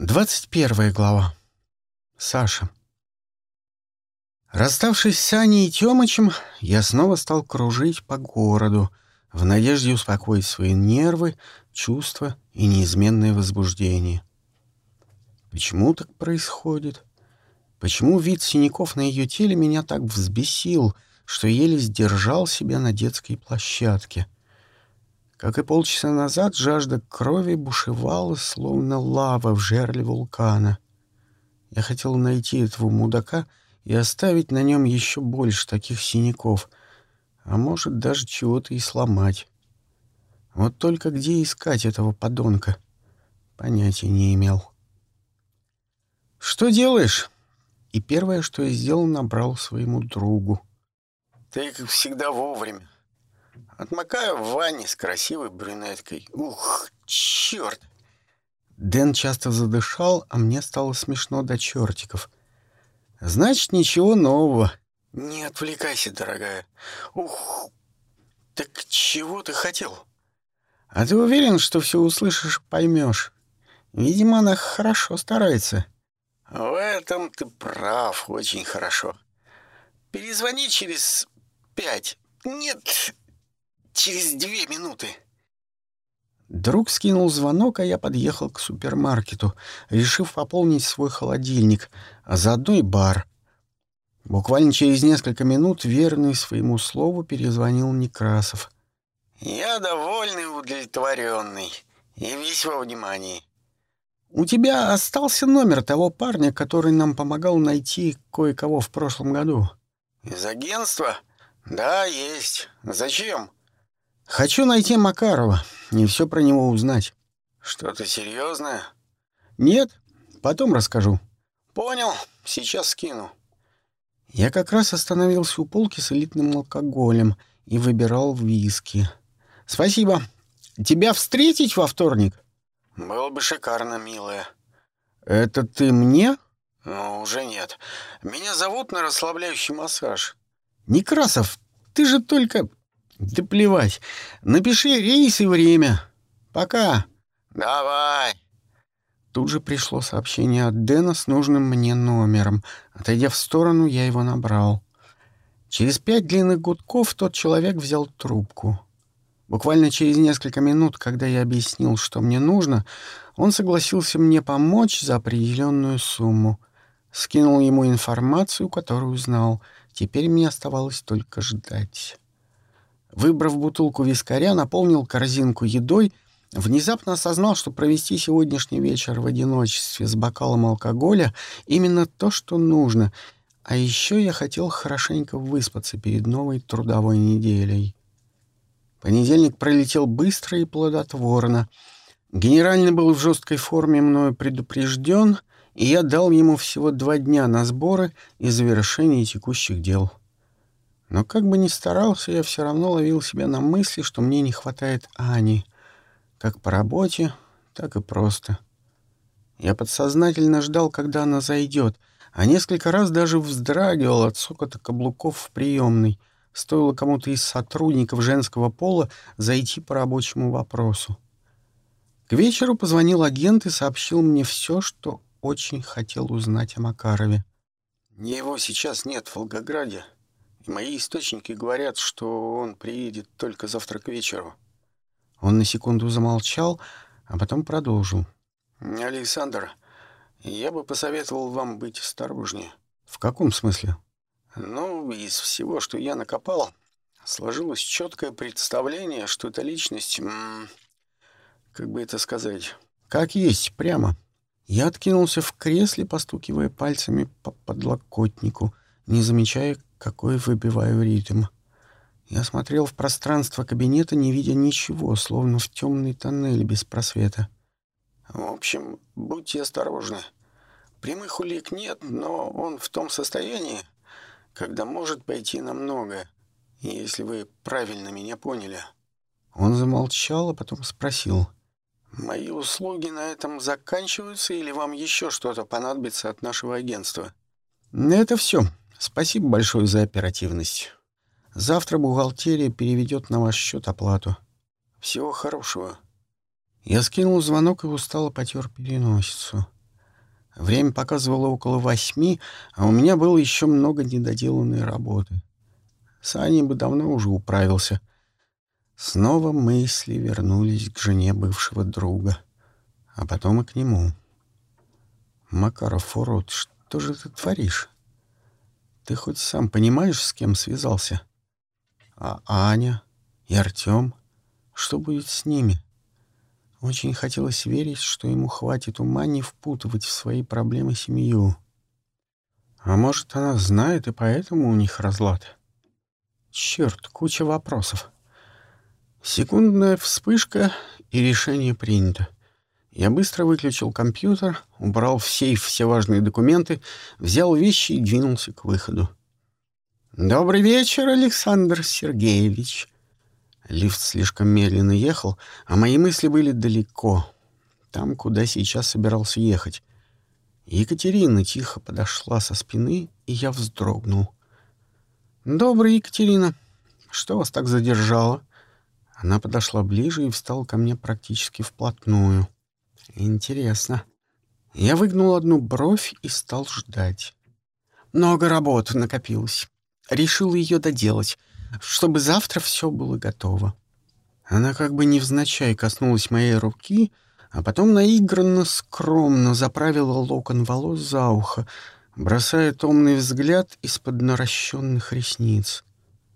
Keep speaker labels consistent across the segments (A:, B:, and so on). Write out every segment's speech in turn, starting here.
A: Двадцать первая глава. Саша. Расставшись с Аней и Тёмычем, я снова стал кружить по городу, в надежде успокоить свои нервы, чувства и неизменное возбуждение. Почему так происходит? Почему вид синяков на ее теле меня так взбесил, что еле сдержал себя на детской площадке — как и полчаса назад, жажда крови бушевала, словно лава в жерле вулкана. Я хотел найти этого мудака и оставить на нем еще больше таких синяков, а может, даже чего-то и сломать. Вот только где искать этого подонка? Понятия не имел. «Что делаешь?» И первое, что я сделал, набрал своему другу.
B: «Ты, как всегда, вовремя. Отмокаю в ванне с красивой брюнеткой. Ух, черт!
A: Дэн часто задышал, а мне стало смешно до чертиков. Значит, ничего нового.
B: Не отвлекайся, дорогая. Ух, так чего ты хотел?
A: А ты уверен, что все услышишь, поймешь? Видимо, она хорошо старается.
B: В этом ты прав, очень хорошо. Перезвони через пять. Нет, Через две минуты.
A: Друг скинул звонок, а я подъехал к супермаркету, решив пополнить свой холодильник, а заодно и бар. Буквально через несколько минут верный своему слову перезвонил Некрасов.
B: «Я довольный и удовлетворенный, и весь во внимании».
A: «У тебя остался номер того парня, который нам помогал найти кое-кого в прошлом году?»
B: «Из агентства? Да, есть. Зачем?»
A: Хочу найти Макарова и все про него узнать.
B: Что-то серьезное?
A: Нет, потом расскажу.
B: Понял, сейчас скину.
A: Я как раз остановился у полки с элитным алкоголем и выбирал виски. Спасибо. Тебя встретить во вторник?
B: Было бы шикарно, милая.
A: Это ты мне?
B: Ну, уже нет. Меня зовут на расслабляющий массаж.
A: Некрасов, ты же только... Да плевать. Напиши рейс и время. Пока.
B: Давай.
A: Тут же пришло сообщение от Дэна с нужным мне номером. Отойдя в сторону, я его набрал. Через пять длинных гудков тот человек взял трубку. Буквально через несколько минут, когда я объяснил, что мне нужно, он согласился мне помочь за определенную сумму. Скинул ему информацию, которую знал. Теперь мне оставалось только ждать. Выбрав бутылку вискаря, наполнил корзинку едой, внезапно осознал, что провести сегодняшний вечер в одиночестве с бокалом алкоголя именно то, что нужно. А еще я хотел хорошенько выспаться перед новой трудовой неделей. Понедельник пролетел быстро и плодотворно. Генеральный был в жесткой форме мною предупрежден, и я дал ему всего два дня на сборы и завершение текущих дел. Но как бы ни старался, я все равно ловил себя на мысли, что мне не хватает Ани. Как по работе, так и просто. Я подсознательно ждал, когда она зайдет, а несколько раз даже вздрагивал от сокота каблуков в приемной. Стоило кому-то из сотрудников женского пола зайти по рабочему вопросу. К вечеру позвонил агент и сообщил мне все, что очень хотел узнать о Макарове.
B: «Его сейчас нет в Волгограде», Мои источники говорят, что он приедет только завтра к вечеру.
A: Он на секунду замолчал, а потом продолжил.
B: Александр, я бы посоветовал вам быть осторожнее.
A: В каком смысле?
B: Ну, из всего, что я накопал, сложилось четкое представление, что эта личность... Как бы это сказать?
A: Как есть, прямо. Я откинулся в кресле, постукивая пальцами по подлокотнику, не замечая, какой выбиваю ритм. Я смотрел в пространство кабинета, не видя ничего, словно в темный тоннель без просвета.
B: В общем, будьте осторожны. Прямых улик нет, но он в том состоянии, когда может пойти на многое, если вы правильно меня поняли.
A: Он замолчал, а потом спросил.
B: «Мои услуги на этом заканчиваются или вам еще что-то понадобится от нашего агентства?»
A: «Это все», Спасибо большое за оперативность. Завтра бухгалтерия переведет на ваш счет оплату.
B: Всего хорошего.
A: Я скинул звонок и устало потер переносицу. Время показывало около восьми, а у меня было еще много недоделанной работы. С Аней бы давно уже управился. Снова мысли вернулись к жене бывшего друга, а потом и к нему. «Макаров, урод, что же ты творишь? Ты хоть сам понимаешь, с кем связался? А Аня и Артем? Что будет с ними?» Очень хотелось верить, что ему хватит ума не впутывать в свои проблемы семью. А может, она знает, и поэтому у них разлад? Черт, куча вопросов. Секундная вспышка, и решение принято. Я быстро выключил компьютер, убрал в сейф все важные документы, взял вещи и двинулся к выходу. «Добрый вечер, Александр Сергеевич!» Лифт слишком медленно ехал, а мои мысли были далеко, там, куда сейчас собирался ехать. Екатерина тихо подошла со спины, и я вздрогнул. «Добрый, Екатерина. Что вас так задержало?» Она подошла ближе и встала ко мне практически вплотную. «Интересно». Я выгнул одну бровь и стал ждать. Много работы накопилось. Решил ее доделать чтобы завтра все было готово. Она как бы невзначай коснулась моей руки, а потом наигранно скромно заправила локон волос за ухо, бросая томный взгляд из-под наращенных ресниц.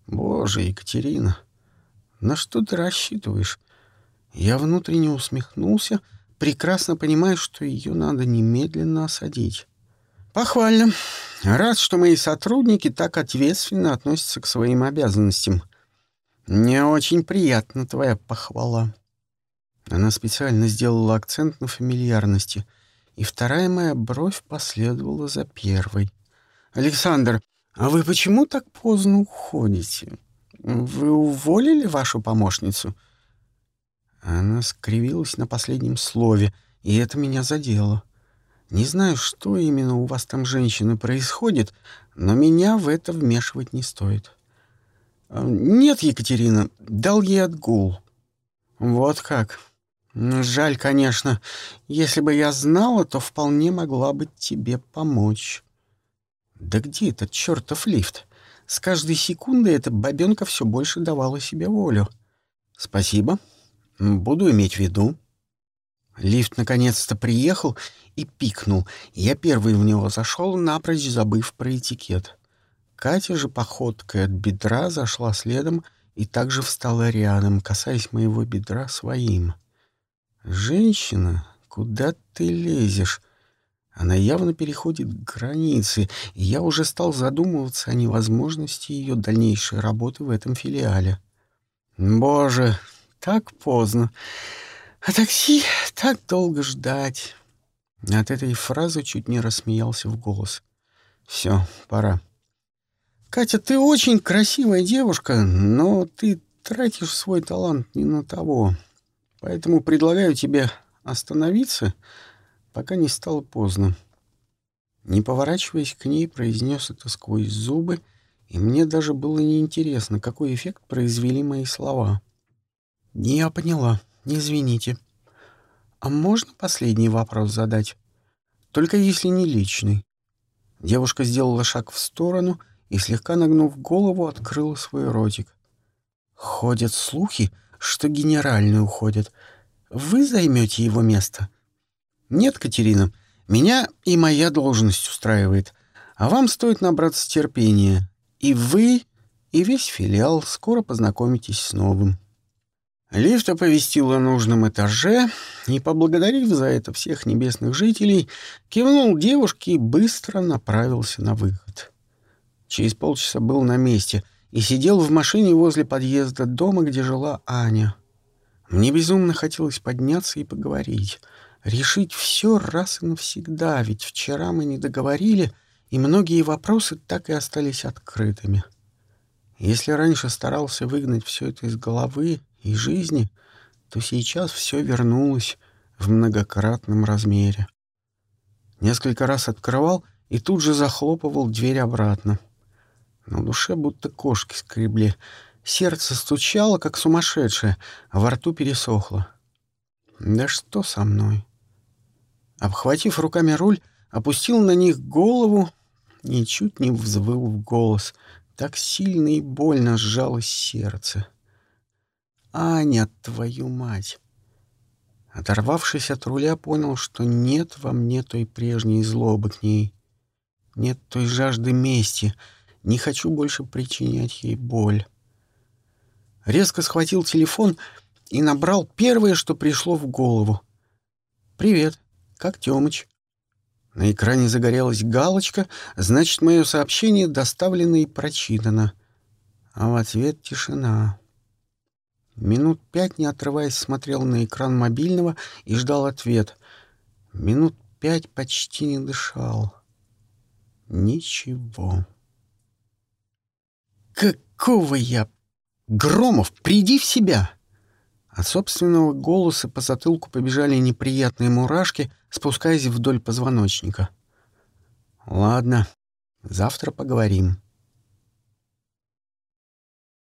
A: «Боже, Екатерина, на что ты рассчитываешь?» Я внутренне усмехнулся, прекрасно понимая, что ее надо немедленно осадить. Похвально. Рад, что мои сотрудники так ответственно относятся к своим обязанностям. Мне очень приятна твоя похвала. Она специально сделала акцент на фамильярности, и вторая моя бровь последовала за первой. «Александр, а вы почему так поздно уходите? Вы уволили вашу помощницу?» Она скривилась на последнем слове, и это меня задело. Не знаю, что именно у вас там, женщины, происходит, но меня в это вмешивать не стоит. А, нет, Екатерина, дал ей отгул. Вот как. Жаль, конечно. Если бы я знала, то вполне могла бы тебе помочь. Да где этот чертов лифт? С каждой секундой эта бабенка все больше давала себе волю. Спасибо. Буду иметь в виду. Лифт наконец-то приехал и пикнул. Я первый в него зашел, напрочь забыв про этикет. Катя же походкой от бедра зашла следом и также встала рядом, касаясь моего бедра своим. «Женщина, куда ты лезешь?» Она явно переходит границы, и я уже стал задумываться о невозможности ее дальнейшей работы в этом филиале. «Боже, так поздно!» А такси так долго ждать. От этой фразы чуть не рассмеялся в голос. Все, пора. Катя, ты очень красивая девушка, но ты тратишь свой талант не на того. Поэтому предлагаю тебе остановиться, пока не стало поздно. Не поворачиваясь к ней, произнес это сквозь зубы, и мне даже было неинтересно, какой эффект произвели мои слова. «Не я поняла», Извините. А можно последний вопрос задать? Только если не личный. Девушка сделала шаг в сторону и, слегка нагнув голову, открыла свой ротик. Ходят слухи, что генеральный уходит. Вы займете его место? Нет, Катерина, меня и моя должность устраивает. А вам стоит набраться терпения. И вы, и весь филиал скоро познакомитесь с новым. Лифт оповестил о нужном этаже и, поблагодарив за это всех небесных жителей, кивнул девушке и быстро направился на выход. Через полчаса был на месте и сидел в машине возле подъезда дома, где жила Аня. Мне безумно хотелось подняться и поговорить, решить все раз и навсегда, ведь вчера мы не договорили, и многие вопросы так и остались открытыми. Если раньше старался выгнать все это из головы, и жизни, то сейчас все вернулось в многократном размере. Несколько раз открывал и тут же захлопывал дверь обратно. На душе будто кошки скребли. Сердце стучало, как сумасшедшее, а во рту пересохло. Да что со мной? Обхватив руками руль, опустил на них голову и чуть не взвыл в голос. Так сильно и больно сжалось сердце. «Аня, твою мать!» Оторвавшись от руля, понял, что нет во мне той прежней злобы к ней. Нет той жажды мести. Не хочу больше причинять ей боль. Резко схватил телефон и набрал первое, что пришло в голову. «Привет, как Тёмыч?» На экране загорелась галочка, значит, мое сообщение доставлено и прочитано. А в ответ тишина. Минут пять, не отрываясь, смотрел на экран мобильного и ждал ответ. Минут пять почти не дышал. Ничего. «Какого я? Громов, приди в себя!» От собственного голоса по затылку побежали неприятные мурашки, спускаясь вдоль позвоночника. «Ладно, завтра поговорим».